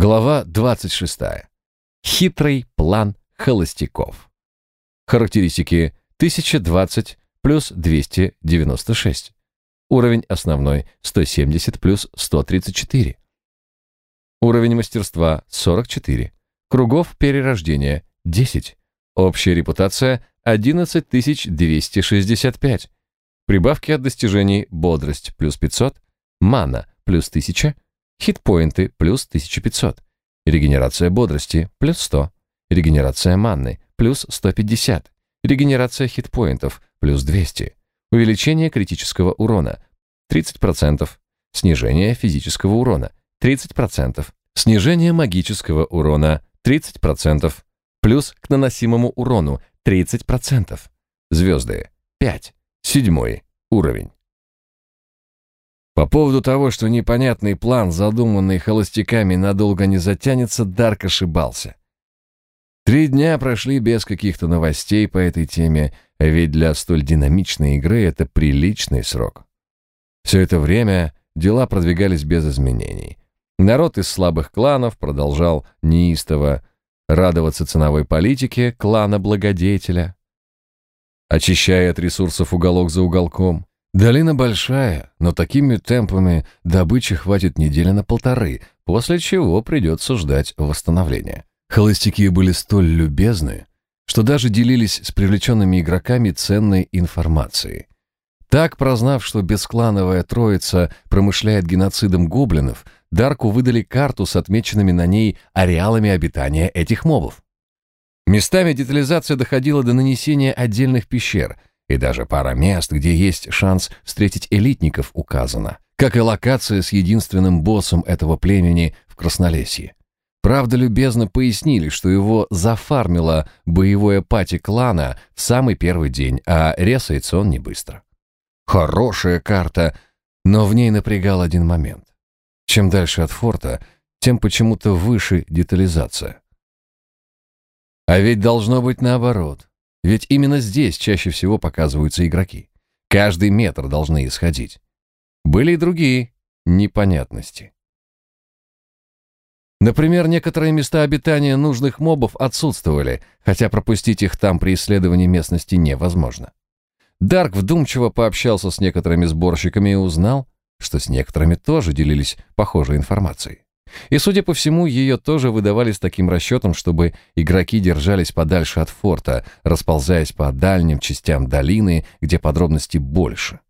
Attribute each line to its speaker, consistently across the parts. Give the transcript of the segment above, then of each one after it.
Speaker 1: Глава 26. Хитрый план холостяков. Характеристики 1020 плюс 296. Уровень основной 170 плюс 134. Уровень мастерства 44. Кругов перерождения 10. Общая репутация 11265. Прибавки от достижений бодрость плюс 500, мана плюс 1000, хитпоинты плюс 1500, регенерация бодрости плюс 100, регенерация манны плюс 150, регенерация хитпоинтов плюс 200, увеличение критического урона 30%, снижение физического урона 30%, снижение магического урона 30%, плюс к наносимому урону 30%. Звезды 5. Седьмой уровень. По поводу того, что непонятный план, задуманный холостяками, надолго не затянется, Дарк ошибался. Три дня прошли без каких-то новостей по этой теме, а ведь для столь динамичной игры это приличный срок. Все это время дела продвигались без изменений. Народ из слабых кланов продолжал неистово радоваться ценовой политике клана Благодетеля, очищая от ресурсов уголок за уголком. Долина большая, но такими темпами добычи хватит недели на полторы, после чего придется ждать восстановления. Холостяки были столь любезны, что даже делились с привлеченными игроками ценной информацией. Так, прознав, что бесклановая троица промышляет геноцидом гоблинов, Дарку выдали карту с отмеченными на ней ареалами обитания этих мобов. Местами детализация доходила до нанесения отдельных пещер, и даже пара мест, где есть шанс встретить элитников, указана, как и локация с единственным боссом этого племени в Краснолесье. Правда, любезно пояснили, что его зафармило боевое пати клана в самый первый день, а ресается он не быстро. Хорошая карта, но в ней напрягал один момент. Чем дальше от форта, тем почему-то выше детализация. А ведь должно быть наоборот. Ведь именно здесь чаще всего показываются игроки. Каждый метр должны исходить. Были и другие непонятности. Например, некоторые места обитания нужных мобов отсутствовали, хотя пропустить их там при исследовании местности невозможно. Дарк вдумчиво пообщался с некоторыми сборщиками и узнал, что с некоторыми тоже делились похожей информацией. И, судя по всему, ее тоже выдавали с таким расчетом, чтобы игроки держались подальше от форта, расползаясь по дальним частям долины, где подробностей больше.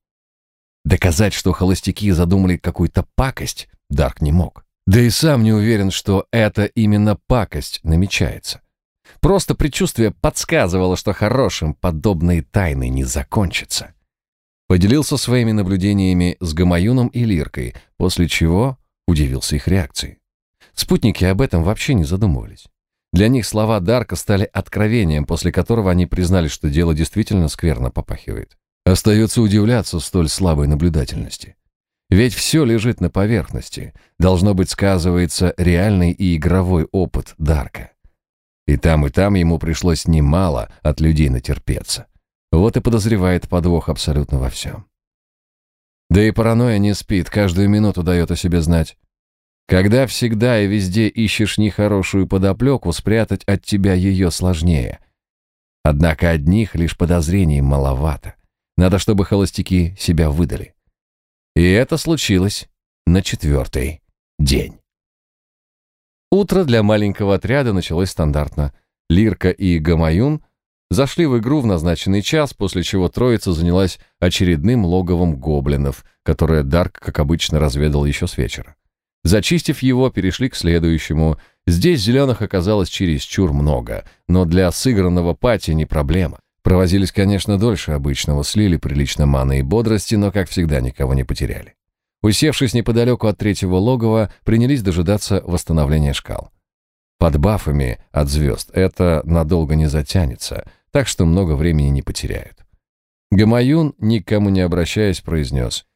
Speaker 1: Доказать, что холостяки задумали какую-то пакость, Дарк не мог. Да и сам не уверен, что это именно пакость намечается. Просто предчувствие подсказывало, что хорошим подобные тайны не закончатся. Поделился своими наблюдениями с Гамаюном и Лиркой, после чего удивился их реакции. Спутники об этом вообще не задумывались. Для них слова Дарка стали откровением, после которого они признали, что дело действительно скверно попахивает. Остается удивляться столь слабой наблюдательности. Ведь все лежит на поверхности. Должно быть, сказывается реальный и игровой опыт Дарка. И там, и там ему пришлось немало от людей натерпеться. Вот и подозревает подвох абсолютно во всем. Да и паранойя не спит, каждую минуту дает о себе знать. Когда всегда и везде ищешь нехорошую подоплеку, спрятать от тебя ее сложнее. Однако одних лишь подозрений маловато. Надо, чтобы холостяки себя выдали. И это случилось на четвертый день. Утро для маленького отряда началось стандартно. Лирка и Гамаюн Зашли в игру в назначенный час, после чего троица занялась очередным логовом гоблинов, которое Дарк, как обычно, разведал еще с вечера. Зачистив его, перешли к следующему. Здесь зеленых оказалось чересчур много, но для сыгранного пати не проблема. Провозились, конечно, дольше обычного, слили прилично маны и бодрости, но, как всегда, никого не потеряли. Усевшись неподалеку от третьего логова, принялись дожидаться восстановления шкал. Под бафами от звезд это надолго не затянется, так что много времени не потеряют. Гамаюн, никому не обращаясь, произнес.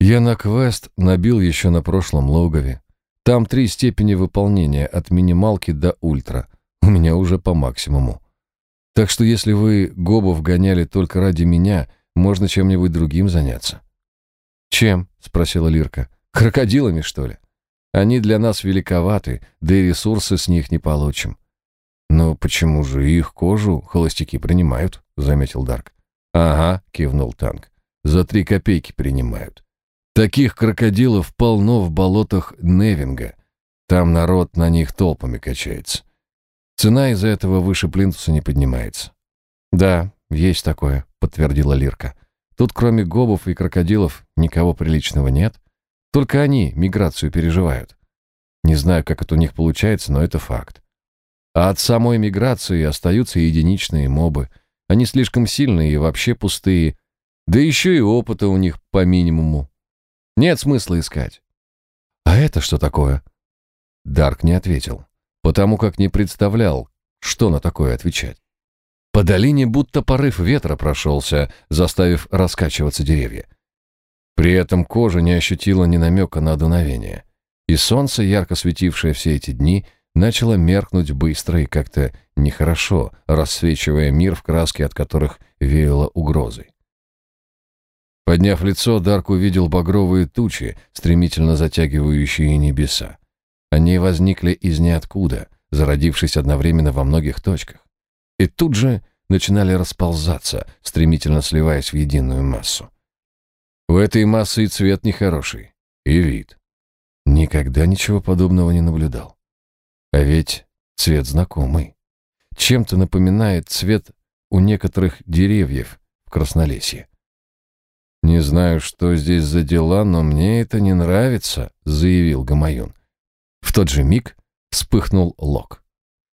Speaker 1: «Я на квест набил еще на прошлом логове. Там три степени выполнения, от минималки до ультра. У меня уже по максимуму. Так что если вы гобов гоняли только ради меня, можно чем-нибудь другим заняться». «Чем?» — спросила Лирка. «Крокодилами, что ли?» Они для нас великоваты, да и ресурсы с них не получим. Но почему же их кожу холостяки принимают? заметил Дарк. Ага, кивнул Танк. За три копейки принимают. Таких крокодилов полно в болотах Невинга. Там народ на них толпами качается. Цена из-за этого выше плинтуса не поднимается. Да, есть такое, подтвердила Лирка. Тут кроме гобов и крокодилов никого приличного нет. Только они миграцию переживают. Не знаю, как это у них получается, но это факт. А от самой миграции остаются единичные мобы. Они слишком сильные и вообще пустые. Да еще и опыта у них по минимуму. Нет смысла искать. А это что такое? Дарк не ответил, потому как не представлял, что на такое отвечать. По долине будто порыв ветра прошелся, заставив раскачиваться деревья. При этом кожа не ощутила ни намека на дуновение. И солнце, ярко светившее все эти дни, начало меркнуть быстро и как-то нехорошо, рассвечивая мир в краске, от которых веяло угрозой. Подняв лицо, Дарк увидел багровые тучи, стремительно затягивающие небеса. Они возникли из ниоткуда, зародившись одновременно во многих точках. И тут же начинали расползаться, стремительно сливаясь в единую массу. У этой массы и цвет нехороший, и вид. Никогда ничего подобного не наблюдал. А ведь цвет знакомый. Чем-то напоминает цвет у некоторых деревьев в Краснолесье. «Не знаю, что здесь за дела, но мне это не нравится», — заявил Гамаюн. В тот же миг вспыхнул Лок.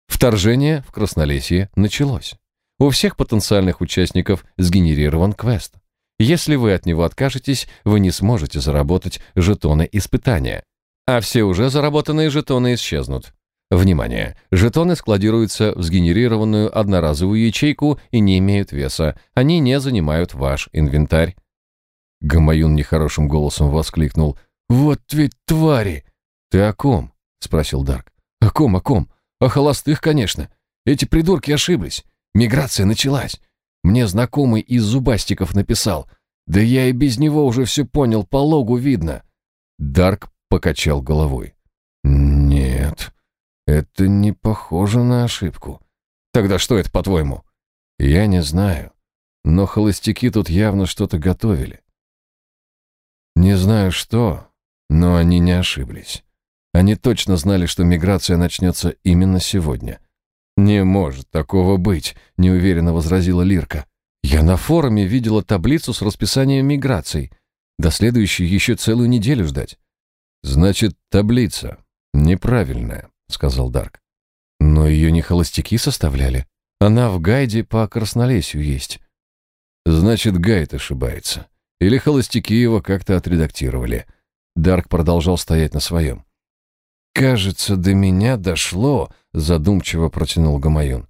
Speaker 1: Вторжение в Краснолесье началось. У всех потенциальных участников сгенерирован квест. Если вы от него откажетесь, вы не сможете заработать жетоны испытания. А все уже заработанные жетоны исчезнут. Внимание! Жетоны складируются в сгенерированную одноразовую ячейку и не имеют веса. Они не занимают ваш инвентарь. Гамаюн нехорошим голосом воскликнул. «Вот ведь твари!» «Ты о ком?» — спросил Дарк. «О ком, о ком? О холостых, конечно. Эти придурки ошиблись. Миграция началась. Мне знакомый из зубастиков написал. Да я и без него уже все понял, по логу видно». Дарк покачал головой. «Нет, это не похоже на ошибку. Тогда что это, по-твоему?» «Я не знаю, но холостяки тут явно что-то готовили. Не знаю что, но они не ошиблись. Они точно знали, что миграция начнется именно сегодня. «Не может такого быть», — неуверенно возразила Лирка. «Я на форуме видела таблицу с расписанием миграций. До следующей еще целую неделю ждать». «Значит, таблица неправильная», — сказал Дарк. «Но ее не холостяки составляли. Она в гайде по Краснолесью есть». «Значит, гайд ошибается. Или холостяки его как-то отредактировали». Дарк продолжал стоять на своем. «Кажется, до меня дошло», — задумчиво протянул Гамаюн.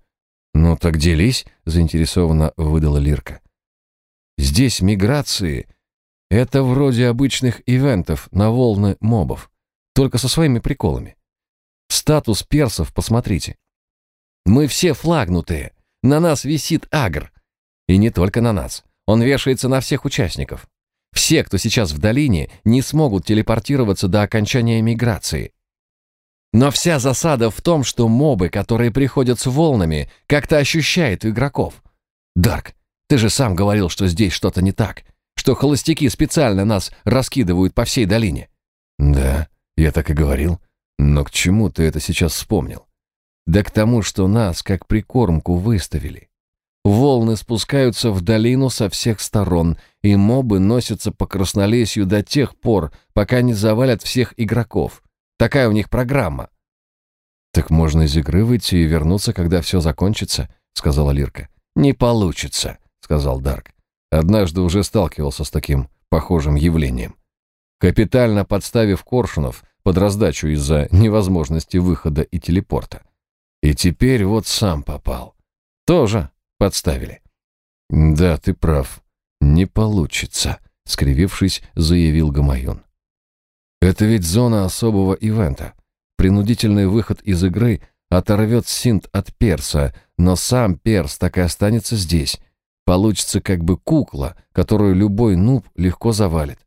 Speaker 1: «Ну так делись», — заинтересованно выдала Лирка. «Здесь миграции — это вроде обычных ивентов на волны мобов, только со своими приколами. Статус персов посмотрите. Мы все флагнутые, на нас висит агр. И не только на нас, он вешается на всех участников. Все, кто сейчас в долине, не смогут телепортироваться до окончания миграции. Но вся засада в том, что мобы, которые приходят с волнами, как-то ощущают игроков. Дарк, ты же сам говорил, что здесь что-то не так, что холостяки специально нас раскидывают по всей долине. Да, я так и говорил. Но к чему ты это сейчас вспомнил? Да к тому, что нас как прикормку выставили. Волны спускаются в долину со всех сторон, и мобы носятся по краснолесью до тех пор, пока не завалят всех игроков. Такая у них программа. Так можно из игры выйти и вернуться, когда все закончится, сказала Лирка. Не получится, сказал Дарк. Однажды уже сталкивался с таким похожим явлением. Капитально подставив Коршунов под раздачу из-за невозможности выхода и телепорта. И теперь вот сам попал. Тоже подставили. Да, ты прав. Не получится, скривившись, заявил Гамаюн. Это ведь зона особого ивента. Принудительный выход из игры оторвет синт от перса, но сам перс так и останется здесь. Получится как бы кукла, которую любой нуб легко завалит.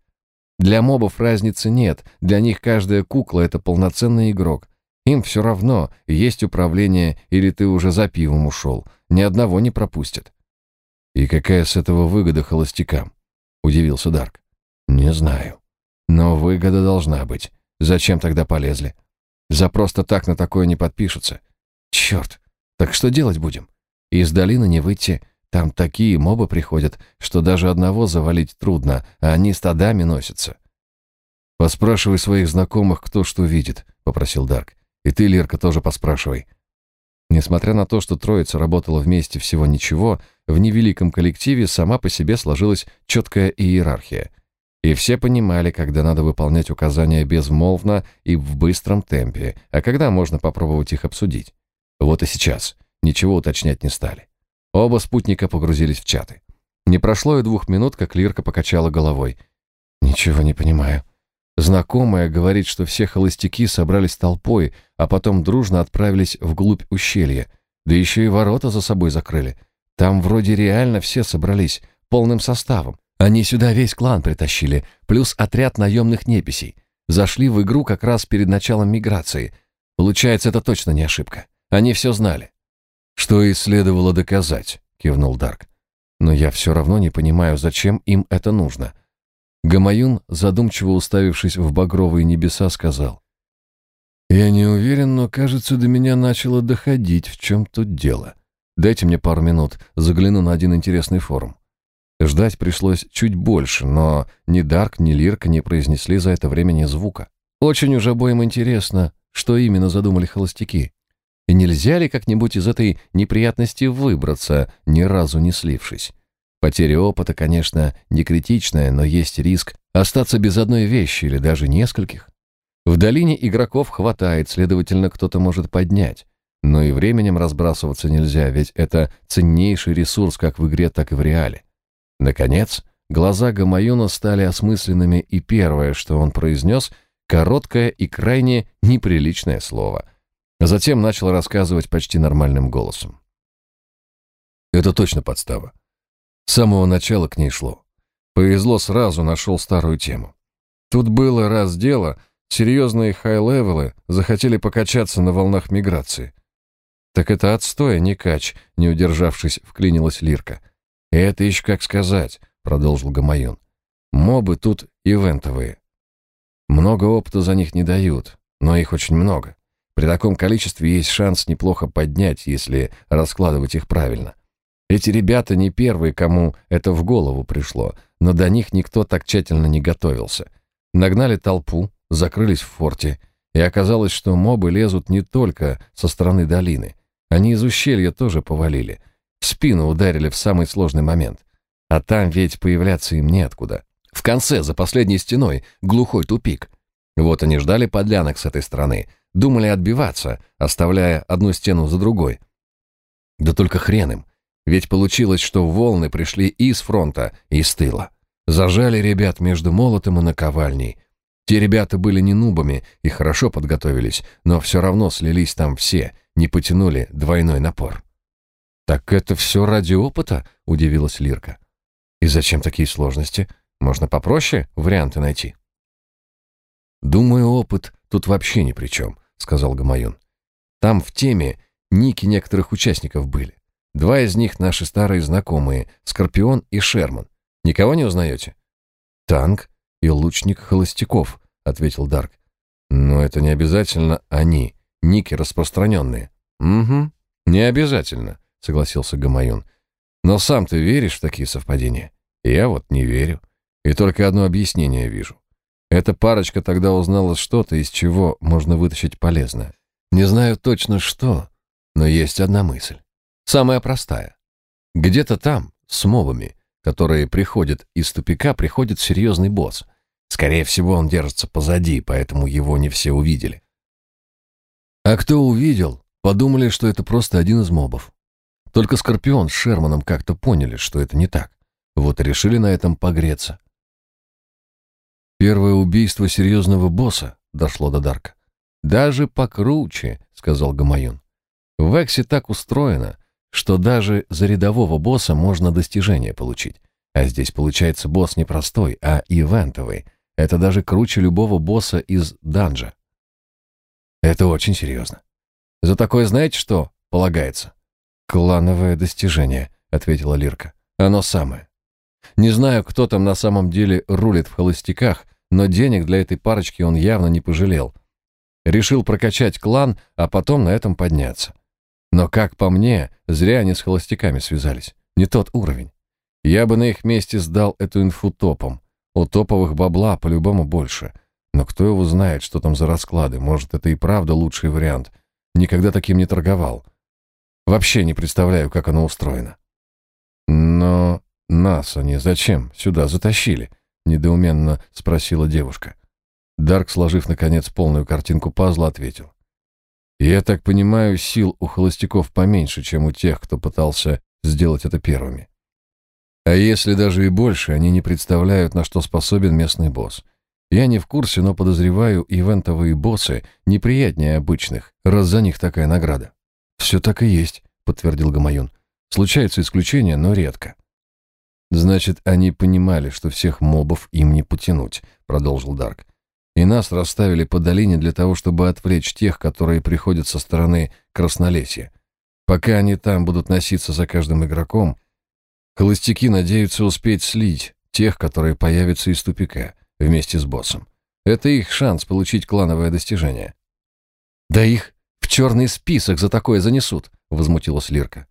Speaker 1: Для мобов разницы нет, для них каждая кукла — это полноценный игрок. Им все равно, есть управление или ты уже за пивом ушел. Ни одного не пропустят. «И какая с этого выгода холостякам?» — удивился Дарк. «Не знаю. Но выгода должна быть. Зачем тогда полезли? За просто так на такое не подпишутся. Черт, так что делать будем? Из долины не выйти. Там такие мобы приходят, что даже одного завалить трудно, а они стадами носятся. «Поспрашивай своих знакомых, кто что видит», — попросил Дарк. «И ты, Лерка, тоже поспрашивай». Несмотря на то, что троица работала вместе всего ничего, в невеликом коллективе сама по себе сложилась четкая иерархия. И все понимали, когда надо выполнять указания безмолвно и в быстром темпе, а когда можно попробовать их обсудить. Вот и сейчас. Ничего уточнять не стали. Оба спутника погрузились в чаты. Не прошло и двух минут, как Лирка покачала головой. «Ничего не понимаю. Знакомая говорит, что все холостяки собрались толпой, а потом дружно отправились вглубь ущелья. Да еще и ворота за собой закрыли. Там вроде реально все собрались, полным составом. Они сюда весь клан притащили, плюс отряд наемных неписей. Зашли в игру как раз перед началом миграции. Получается, это точно не ошибка. Они все знали. «Что и следовало доказать», — кивнул Дарк. «Но я все равно не понимаю, зачем им это нужно». Гамаюн, задумчиво уставившись в багровые небеса, сказал. «Я не уверен, но, кажется, до меня начало доходить, в чем тут дело. Дайте мне пару минут, загляну на один интересный форум». Ждать пришлось чуть больше, но ни Дарк, ни Лирка не произнесли за это время ни звука. Очень уж обоим интересно, что именно задумали холостяки. И нельзя ли как-нибудь из этой неприятности выбраться, ни разу не слившись? Потеря опыта, конечно, не критичная, но есть риск остаться без одной вещи или даже нескольких. В долине игроков хватает, следовательно, кто-то может поднять. Но и временем разбрасываться нельзя, ведь это ценнейший ресурс как в игре, так и в реале. Наконец, глаза Гамаюна стали осмысленными, и первое, что он произнес, короткое и крайне неприличное слово. Затем начал рассказывать почти нормальным голосом. Это точно подстава. С самого начала к ней шло. Повезло сразу, нашел старую тему. Тут было раз дело, серьезные high-level ы захотели покачаться на волнах миграции. Так это отстой, а не кач, не удержавшись, вклинилась Лирка. Это еще как сказать, продолжил Гамаюн. Мобы тут ивентовые. Много опыта за них не дают, но их очень много. При таком количестве есть шанс неплохо поднять, если раскладывать их правильно. Эти ребята не первые, кому это в голову пришло, но до них никто так тщательно не готовился. Нагнали толпу, закрылись в форте, и оказалось, что мобы лезут не только со стороны долины. Они из ущелья тоже повалили. В спину ударили в самый сложный момент. А там ведь появляться им неоткуда. В конце, за последней стеной, глухой тупик. Вот они ждали подлянок с этой стороны, думали отбиваться, оставляя одну стену за другой. Да только хрен им. Ведь получилось, что волны пришли и с фронта, и с тыла. Зажали ребят между молотом и наковальней. Те ребята были не нубами и хорошо подготовились, но все равно слились там все, не потянули двойной напор. «Так это все ради опыта?» — удивилась Лирка. «И зачем такие сложности? Можно попроще варианты найти?» «Думаю, опыт тут вообще ни при чем», — сказал Гамаюн. «Там в теме ники некоторых участников были. Два из них наши старые знакомые, Скорпион и Шерман. Никого не узнаете? Танк и лучник Холостяков, ответил Дарк. Но это не обязательно они, ники распространенные. Угу, не обязательно, согласился Гамаюн. Но сам ты веришь в такие совпадения? Я вот не верю. И только одно объяснение вижу. Эта парочка тогда узнала что-то, из чего можно вытащить полезное. Не знаю точно что, но есть одна мысль. Самая простая. Где-то там, с мобами, которые приходят из тупика, приходит серьезный босс. Скорее всего, он держится позади, поэтому его не все увидели. А кто увидел, подумали, что это просто один из мобов. Только Скорпион с Шерманом как-то поняли, что это не так. Вот решили на этом погреться. Первое убийство серьезного босса дошло до Дарка. «Даже покруче», — сказал Гамаюн. «В Эксе так устроено, что даже за рядового босса можно достижение получить. А здесь получается босс не простой, а ивентовый. Это даже круче любого босса из данжа. Это очень серьезно. За такое знаете что полагается? Клановое достижение, ответила Лирка. Оно самое. Не знаю, кто там на самом деле рулит в холостяках, но денег для этой парочки он явно не пожалел. Решил прокачать клан, а потом на этом подняться. Но, как по мне, зря они с холостяками связались. Не тот уровень. Я бы на их месте сдал эту инфу топом. У топовых бабла по-любому больше. Но кто его знает, что там за расклады? Может, это и правда лучший вариант. Никогда таким не торговал. Вообще не представляю, как оно устроено. Но нас они зачем сюда затащили? Недоуменно спросила девушка. Дарк, сложив, наконец, полную картинку пазла, ответил. «Я так понимаю, сил у холостяков поменьше, чем у тех, кто пытался сделать это первыми. А если даже и больше, они не представляют, на что способен местный босс. Я не в курсе, но подозреваю, ивентовые боссы неприятнее обычных, раз за них такая награда. «Все так и есть», — подтвердил Гамаюн. «Случаются исключения, но редко». «Значит, они понимали, что всех мобов им не потянуть», — продолжил Дарк. «И нас расставили по долине для того, чтобы отвлечь тех, которые приходят со стороны Краснолесья. Пока они там будут носиться за каждым игроком, холостяки надеются успеть слить тех, которые появятся из тупика вместе с боссом. Это их шанс получить клановое достижение. «Да их в черный список за такое занесут», — возмутилась Лирка.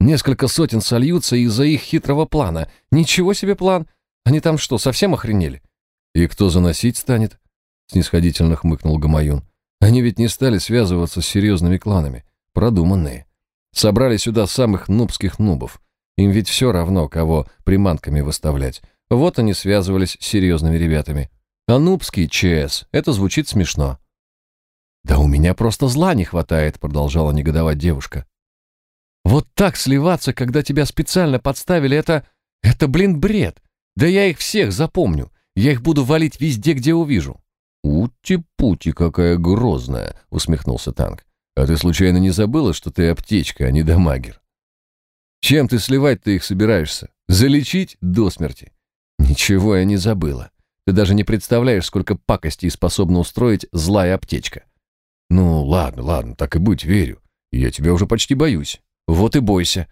Speaker 1: «Несколько сотен сольются из-за их хитрого плана. Ничего себе план! Они там что, совсем охренели?» «И кто заносить станет?» — снисходительно хмыкнул Гамаюн. «Они ведь не стали связываться с серьезными кланами. Продуманные. Собрали сюда самых нубских нубов. Им ведь все равно, кого приманками выставлять. Вот они связывались с серьезными ребятами. А нубский ЧС — это звучит смешно. «Да у меня просто зла не хватает», — продолжала негодовать девушка. «Вот так сливаться, когда тебя специально подставили, это... это, блин, бред. Да я их всех запомню. Я их буду валить везде, где увижу». «Ути-пути, какая грозная», — усмехнулся танк. А ты случайно не забыла, что ты аптечка, а не дамагер? Чем ты сливать-то их собираешься? Залечить до смерти? Ничего я не забыла. Ты даже не представляешь, сколько пакостей способна устроить злая аптечка. Ну, ладно, ладно, так и будь, верю. Я тебя уже почти боюсь. Вот и бойся.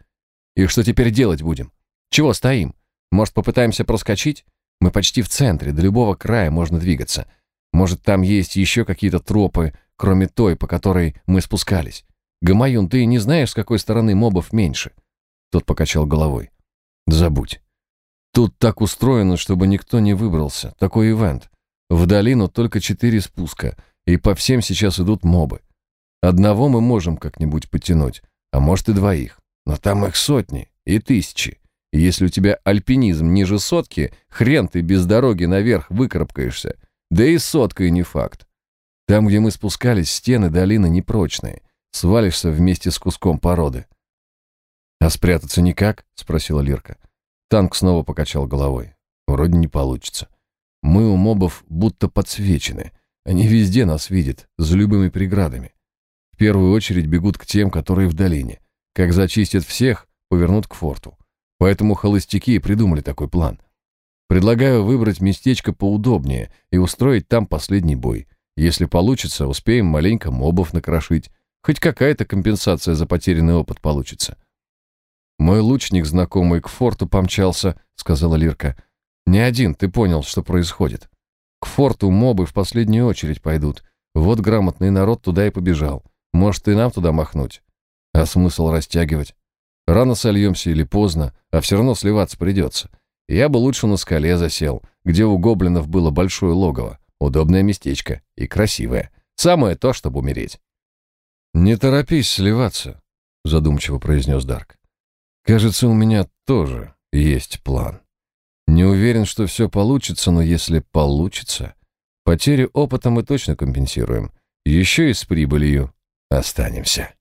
Speaker 1: И что теперь делать будем? Чего стоим? Может, попытаемся проскочить? Мы почти в центре, до любого края можно двигаться. Может, там есть еще какие-то тропы, кроме той, по которой мы спускались. Гамаюн, ты не знаешь, с какой стороны мобов меньше?» Тот покачал головой. «Забудь. Тут так устроено, чтобы никто не выбрался. Такой ивент. В долину только четыре спуска, и по всем сейчас идут мобы. Одного мы можем как-нибудь потянуть, а может и двоих. Но там их сотни и тысячи. И если у тебя альпинизм ниже сотки, хрен ты без дороги наверх выкарабкаешься. Да и соткой не факт. Там, где мы спускались, стены долины непрочные. Свалишься вместе с куском породы. «А спрятаться никак?» — спросила Лирка. Танк снова покачал головой. «Вроде не получится. Мы у мобов будто подсвечены. Они везде нас видят, за любыми преградами. В первую очередь бегут к тем, которые в долине. Как зачистят всех, повернут к форту. Поэтому холостяки придумали такой план. Предлагаю выбрать местечко поудобнее и устроить там последний бой. Если получится, успеем маленько мобов накрошить. Хоть какая-то компенсация за потерянный опыт получится. Мой лучник, знакомый к форту, помчался, сказала Лирка. Не один, ты понял, что происходит. К форту мобы в последнюю очередь пойдут. Вот грамотный народ туда и побежал. Может, и нам туда махнуть. А смысл растягивать? Рано сольемся или поздно, а все равно сливаться придется. Я бы лучше на скале засел, где у гоблинов было большое логово. Удобное местечко и красивое. Самое то, чтобы умереть. «Не торопись сливаться», — задумчиво произнес Дарк. «Кажется, у меня тоже есть план. Не уверен, что все получится, но если получится, потери опыта мы точно компенсируем. Еще и с прибылью останемся».